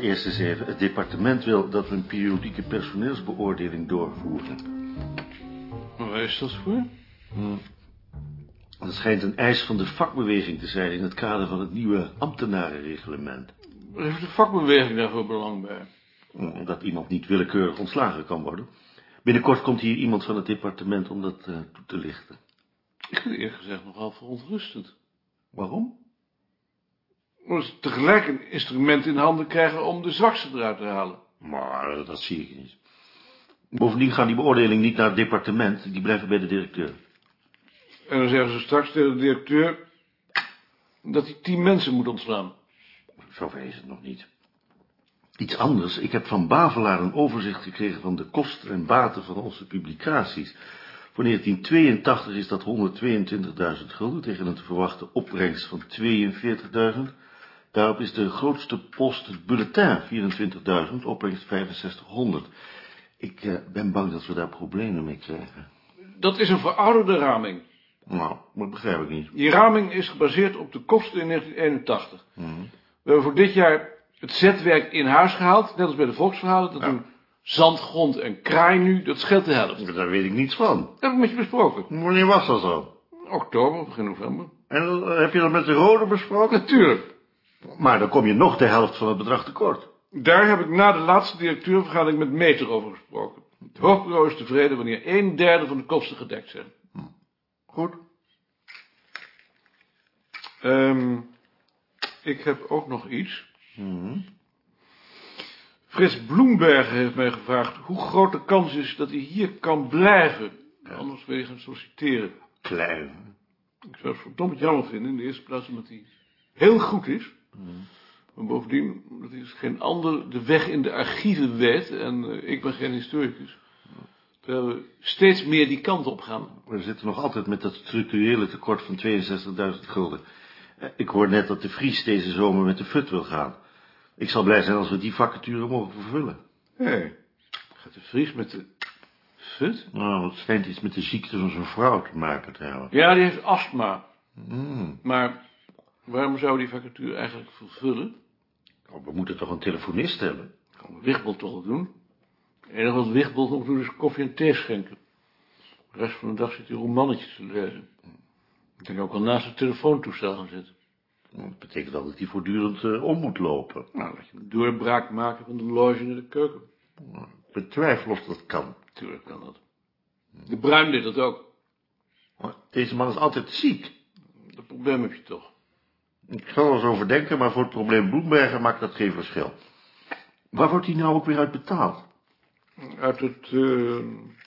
Eerst eens even. Het departement wil dat we een periodieke personeelsbeoordeling doorvoeren. Waar is dat voor? Dat schijnt een eis van de vakbeweging te zijn in het kader van het nieuwe ambtenarenreglement. Waar heeft de vakbeweging daarvoor belang bij? Dat iemand niet willekeurig ontslagen kan worden. Binnenkort komt hier iemand van het departement om dat eh, toe te lichten. Ik vind eerlijk gezegd nogal verontrustend. Waarom? Omdat ze tegelijk een instrument in handen krijgen om de zwakste eruit te halen. Maar eh, dat zie ik niet. Bovendien gaan die beoordelingen niet naar het departement, die blijven bij de directeur. En dan zeggen ze straks tegen de directeur dat hij tien mensen moet ontslaan. Zover is het nog niet. Iets anders, ik heb van Bavelaar een overzicht gekregen van de kosten en baten van onze publicaties. Voor 1982 is dat 122.000 gulden tegen een te verwachten opbrengst van 42.000. Daarop is de grootste post het bulletin, 24.000, opbrengst 6500. Ik eh, ben bang dat we daar problemen mee krijgen. Dat is een verouderde raming. Nou, dat begrijp ik niet. Die raming is gebaseerd op de kosten in 1981. We hebben voor dit jaar het zetwerk in huis gehaald, net als bij de volksverhalen. Dat doen zand, grond en kraai nu, dat scheelt de helft. Daar weet ik niets van. Dat heb ik met je besproken. Wanneer was dat zo? Oktober, begin november. En eh, heb je dat met de rode besproken? Natuurlijk. Maar dan kom je nog de helft van het bedrag tekort. Daar heb ik na de laatste directeurvergadering met Meter over gesproken. Het hoofdbureau is tevreden wanneer een derde van de kosten gedekt zijn. Goed. Ehm, ik heb ook nog iets. Frits Bloembergen heeft mij gevraagd hoe groot de kans is dat hij hier kan blijven. Anders wil je gaan solliciteren. Klein. Ik zou het verdomd jammer vinden, in de eerste plaats omdat hij heel goed is. Maar bovendien, hij dus geen ander de weg in de archieven weet. En eh, ik ben geen historicus. Terwijl we steeds meer die kant op gaan. We zitten nog altijd met dat structurele tekort van 62.000 gulden. Eh, Ik hoor net dat de Vries deze zomer met de FUT wil gaan. Ik zal blij zijn als we die vacature mogen vervullen. Hé, gaat de Vries met de fut? Nou, het schijnt iets met de ziekte van zijn vrouw te maken te hebben. Ja, die heeft astma. Maar waarom zou die vacature eigenlijk vervullen? Oh, we moeten toch een telefonist hebben? Kan Wichtbold toch wel doen? Het enige wat Wichtbold nog doet is koffie en thee schenken. De rest van de dag zit hij romannetjes te lezen. Ik denk ook al naast het telefoontoestel gaan zitten. Dat betekent wel dat hij voortdurend eh, om moet lopen. Nou, dat je een doorbraak maken van de loge naar de keuken. Ik betwijfel of dat kan. Tuurlijk kan dat. De Bruin deed dat ook. Maar Deze man is altijd ziek. Dat probleem heb je toch. Ik zal er eens over denken, maar voor het probleem Bloembergen maakt dat geen verschil. Waar wordt hij nou ook weer uit betaald? Uit het eh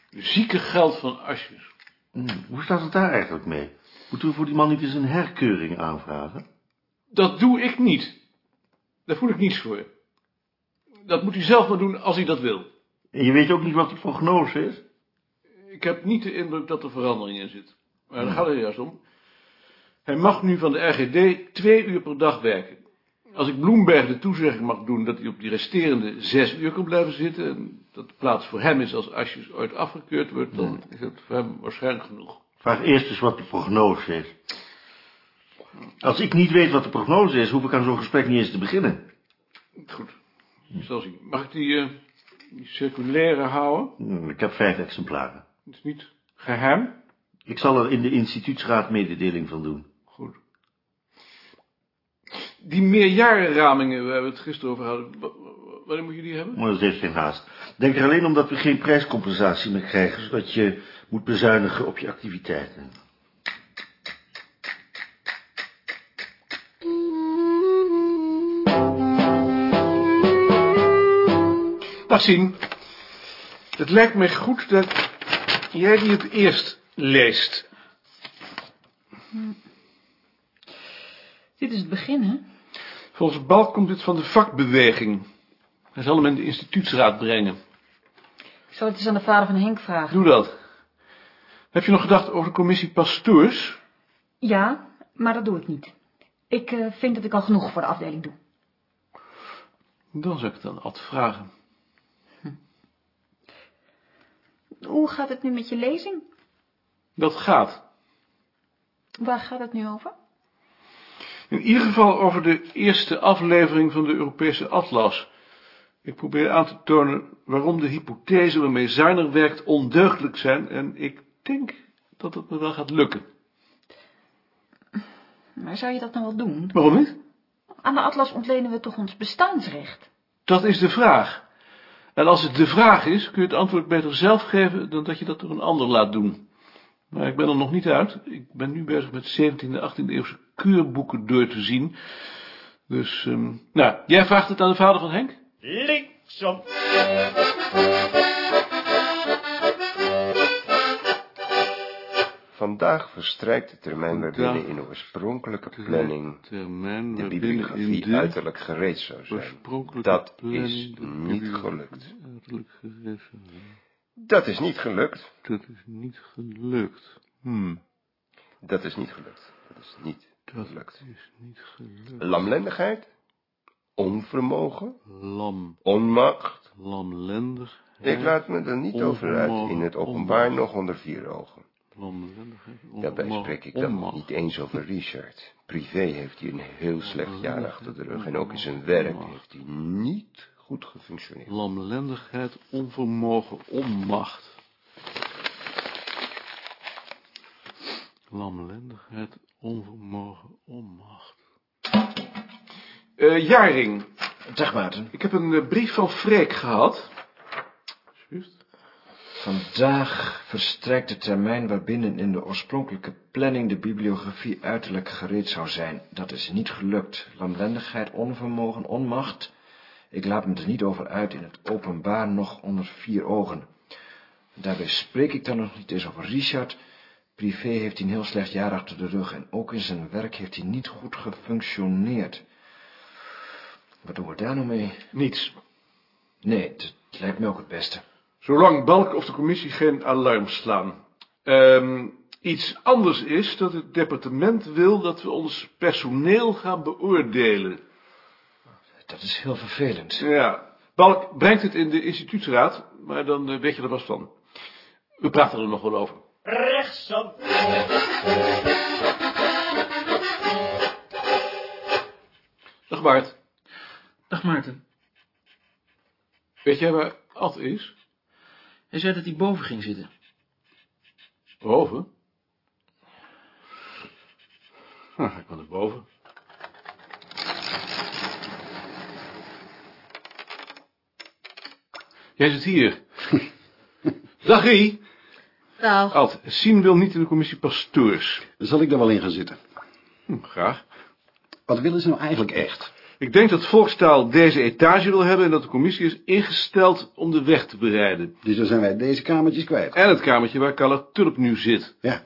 ziekengeld van Asjes. Hm, Hoe staat het daar eigenlijk mee? Moeten we voor die man niet eens een herkeuring aanvragen? Dat doe ik niet. Daar voel ik niets voor. Dat moet hij zelf maar doen als hij dat wil. En je weet ook niet wat de prognose is? Ik heb niet de indruk dat er verandering in zit. Maar daar gaat het juist om. Hij mag nu van de RGD twee uur per dag werken. Als ik Bloemberg de toezegging mag doen dat hij op die resterende zes uur kan blijven zitten... en dat de plaats voor hem is als Asjes ooit afgekeurd wordt... dan is het voor hem waarschijnlijk genoeg. Vraag eerst eens wat de prognose is. Als ik niet weet wat de prognose is, hoef ik aan zo'n gesprek niet eens te beginnen. Goed, ik zal zien. Mag ik die, eh, die circulaire houden? Hm, Ik heb vijf exemplaren. Het is niet geheim. Ik zal er in de instituutsraad mededeling van doen. Die meerjarenramingen, waar we het gisteren over hadden, wa- wa- wanneer moet je die hebben? Maar dat heeft geen haast. Denk er alleen om dat we geen prijscompensatie meer krijgen, zodat je moet bezuinigen op je activiteiten. Dag zien. Het lijkt mij goed dat jij die het eerst leest. Dit is het begin, hè? Volgens Balk komt dit van de vakbeweging. Hij zal hem in de instituutsraad brengen. Ik zal het eens aan de vader van Henk vragen. Doe dat. Heb je nog gedacht over de commissie pastoors? Ja, maar dat doe ik niet. Ik eh, vind dat ik al genoeg voor de afdeling doe. Dan zou ik het aan Ad vragen. Hoe gaat het nu met je lezing? Dat gaat. Waar gaat het nu over? In ieder geval over de eerste aflevering van de Europese atlas. Ik probeer aan te tonen waarom de hypothese waarmee Zuiner werkt ondeugdelijk zijn en ik denk dat het me wel gaat lukken. Maar zou je dat nou wel doen? Waarom niet? Aan de atlas ontlenen we toch ons bestaansrecht? Dat is de vraag. En als het de vraag is, kun je het antwoord beter zelf geven dan dat je dat door een ander laat doen. Maar ik ben er nog niet uit. Ik ben nu bezig met 17e en 18e eeuwse keurboeken door te zien. Dus, ehm, nou, jij vraagt het aan de vader van Henk? Linksom. Vandaag verstrijkt de termijn waarbinnen in de oorspronkelijke planning Termijn de bibliografie uiterlijk gereed zou zijn. Dat is niet gelukt. Dat is niet gelukt. Dat is niet gelukt. Hmm, Dat is niet gelukt. Dat is niet dat is niet gelukt. Lamlendigheid, onvermogen, Lam, onmacht. lamlendig. Ik laat me er niet over uit in het openbaar nog onder vier ogen. Lamlendigheid. Daarbij spreek ik dan nog niet eens over Richard. Privé heeft hij een heel slecht jaar achter de rug en ook in zijn werk heeft hij niet goed gefunctioneerd. Lamlendigheid, onvermogen, onmacht. Lamlendigheid, onvermogen, onmacht. Eh, Jaring, Zeg Maarten, ik heb een eh, brief van Freek gehad. Juist. vandaag verstrijkt de termijn waarbinnen in de oorspronkelijke planning de bibliografie uiterlijk gereed zou zijn. Dat is niet gelukt. Lamlendigheid, onvermogen, onmacht. Ik laat me er niet over uit in het openbaar nog onder vier ogen. Daarbij spreek ik dan nog niet eens over Richard. Privé heeft hij een heel slecht jaar achter de rug en ook in zijn werk heeft hij niet goed gefunctioneerd. Wat doen we daar nou mee? Niets. Nee, het lijkt me ook het beste. Zolang Balk of de commissie geen alarm slaan. Ehm, iets anders is dat het departement wil dat we ons personeel gaan beoordelen. Dat is heel vervelend. Ja, Balk brengt het in de instituutsraad, maar dan eh, weet je er vast van. We praten er nog wel over. Rechtsom. Dag Bart, Dag Maarten. weet jij waar Ad is? Hij zei dat hij boven ging zitten. Boven? Nou, ga ik maar naar boven. Jij zit hier. Dag Rie. Nou, Ad, Sien wil niet in de commissie pastoors. Zal ik daar wel in gaan zitten? Hm, graag. Wat willen ze nou eigenlijk echt? Ik denk dat Volkstaal deze etage wil hebben en dat de commissie is ingesteld om de weg te bereiden. Dus dan zijn wij deze kamertjes kwijt. En het kamertje waar Carla Tulp nu zit. Ja.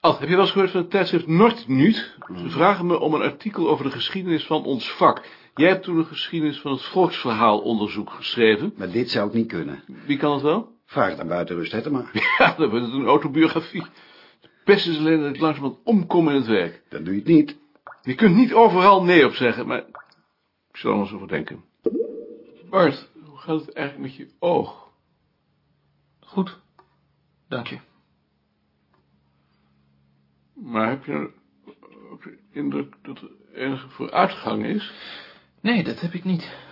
Ad, heb je wel eens gehoord van het tijdschrift Noordnuut? Ze vragen me om een artikel over de geschiedenis van ons vak. Jij hebt toen een geschiedenis van het volksverhaalonderzoek geschreven. Maar dit zou ik niet kunnen. Wie kan het wel? Vraag het aan buitenrust Hettema. Ja, dan wordt een autobiografie. De pest is alleen dat ik langzamerhand omkom in het werk. Dan doe je het niet. Je kunt niet overal nee op zeggen, maar ik zal er eens over denken. Bart, hoe gaat het eigenlijk met je oog? Goed. Dank je. Maar heb je ook de indruk dat er enige vooruitgang is? Nee, dat heb ik niet.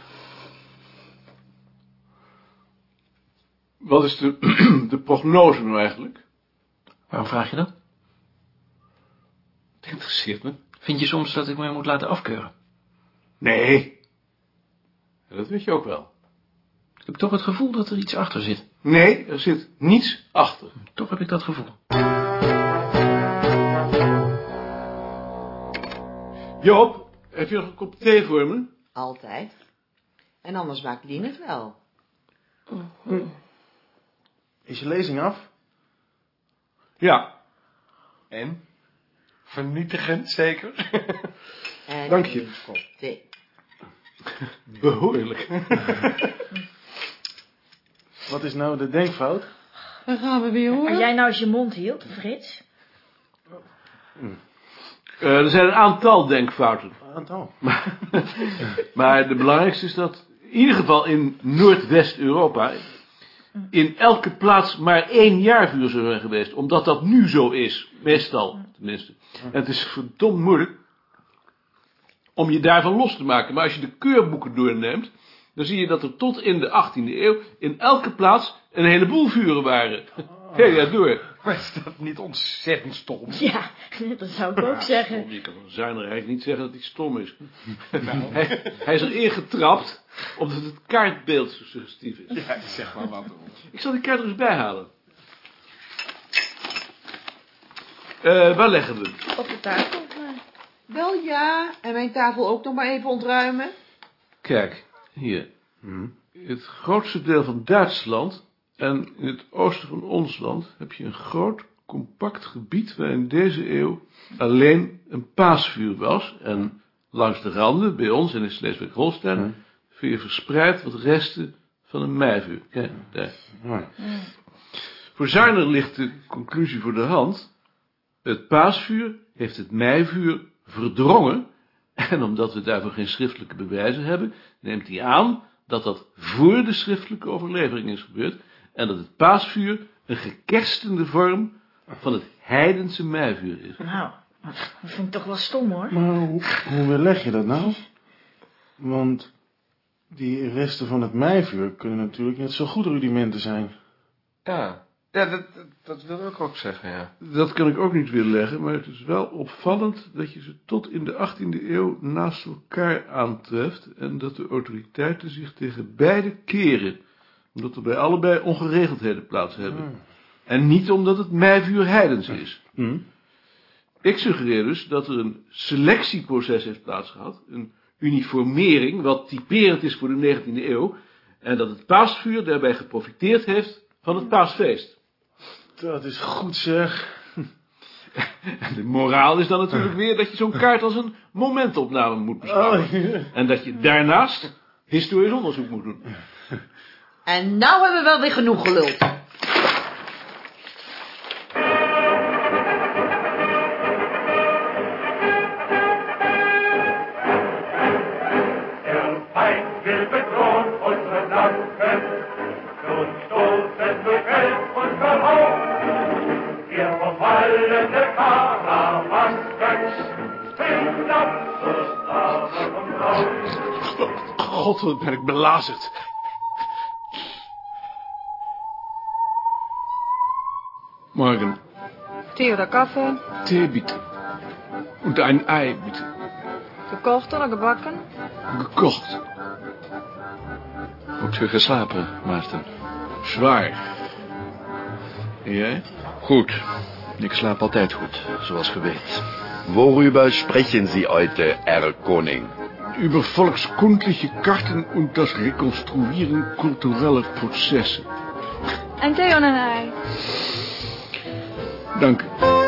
Wat is de, de prognose nou eigenlijk? Waarom vraag je dat? Het interesseert me. Vind je soms dat ik me moet laten afkeuren? Nee. Ja, dat weet je ook wel. Ik heb toch het gevoel dat er iets achter zit. Nee, er zit niets achter. Toch heb ik dat gevoel. Joop, heb je nog een kop thee voor me? altijd. En anders maakt Lien het wel. Is je lezing af? Ja. En? Vernietigend, zeker? En Dank je. Behoorlijk. Wat is nou de denkfout? Dan gaan we weer hoor. Als jij nou eens je mond hield, Frits. Eh, er zijn een aantal denkfouten. Aantal. Maar, maar de belangrijkste is dat, in ieder geval in Noordwest-Europa, in elke plaats maar één jaarvuur zou zijn geweest. Omdat dat nu zo is. Meestal, tenminste. En het is verdomd moeilijk om je daarvan los te maken. Maar als je de keurboeken doorneemt, dan zie je dat er tot in de 18e eeuw in elke plaats een heleboel vuren waren. Heel ja, door. Maar is dat niet ontzettend stom? Ja, dat zou ik ook zeggen. Je kan van Zuiner eigenlijk niet zeggen dat hij stom is. hij, hij is erin getrapt omdat het kaartbeeld zo suggestief is. Ja, zeg maar wat. Ik zal die kaart er eens bijhalen. Eh, waar leggen we hem? Op de tafel. Wel ja, en mijn tafel ook nog maar even ontruimen. Kijk, hier. Het grootste deel van Duitsland en in het oosten van ons land heb je een groot, compact gebied waar in deze eeuw alleen een paasvuur was. En langs de randen, bij ons en in Schleswig-Holstein, vind je verspreid wat resten van een meivuur. Kijk, daar. Voor Zuiner ligt de conclusie voor de hand. Het paasvuur heeft het meivuur verdrongen. En omdat we daarvoor geen schriftelijke bewijzen hebben, neemt hij aan dat dat voor de schriftelijke overlevering is gebeurd. En dat het paasvuur een gekerstende vorm van het heidense meivuur is. Nou, dat vind ik toch wel stom hoor. Maar hoe, hoe weerleg je dat nou? Want die resten van het meivuur kunnen natuurlijk net zo goed rudimenten zijn. Ja, ja dat, dat, dat wil ik ook zeggen, ja. Dat kan ik ook niet weerleggen, maar het is wel opvallend dat je ze tot in de 18e eeuw naast elkaar aantreft en dat de autoriteiten zich tegen beide keren, omdat er bij allebei ongeregeldheden plaats hebben. En niet omdat het meivuur heidens is. Hm? Ik suggereer dus dat er een selectieproces heeft plaatsgehad, een uniformering, wat typerend is voor de 19e eeuw, en dat het paasvuur daarbij geprofiteerd heeft van het paasfeest. Dat is goed zeg. En de moraal is dan natuurlijk weer dat je zo'n kaart als een momentopname moet beschouwen. Oh, ja. En dat je daarnaast historisch onderzoek moet doen. En nou hebben we wel weer genoeg geluld. Der Feind will bedrohen unsere Morgen, Tee Kaffee, Tee bitte. Und ein Ei bitte. gekocht en gebakken. Gekocht. Goed u geslapen, Maarten? Zwaar. En jij? Goed. Ik slaap altijd goed, zoals ge weet. Worüber sprechen Sie heute, Herr Koning? Über volkskundliche Karten und das Rekonstruieren kultureller Prozesse. En thee en een ei. Dank.